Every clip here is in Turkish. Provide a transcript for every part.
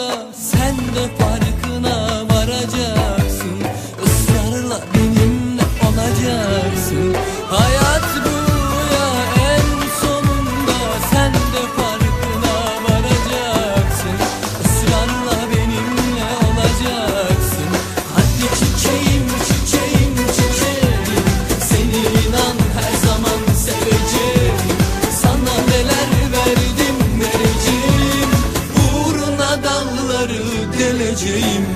yanımda sen de paylaş geleceğim.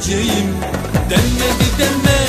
öleceğim Denmedi denmedi.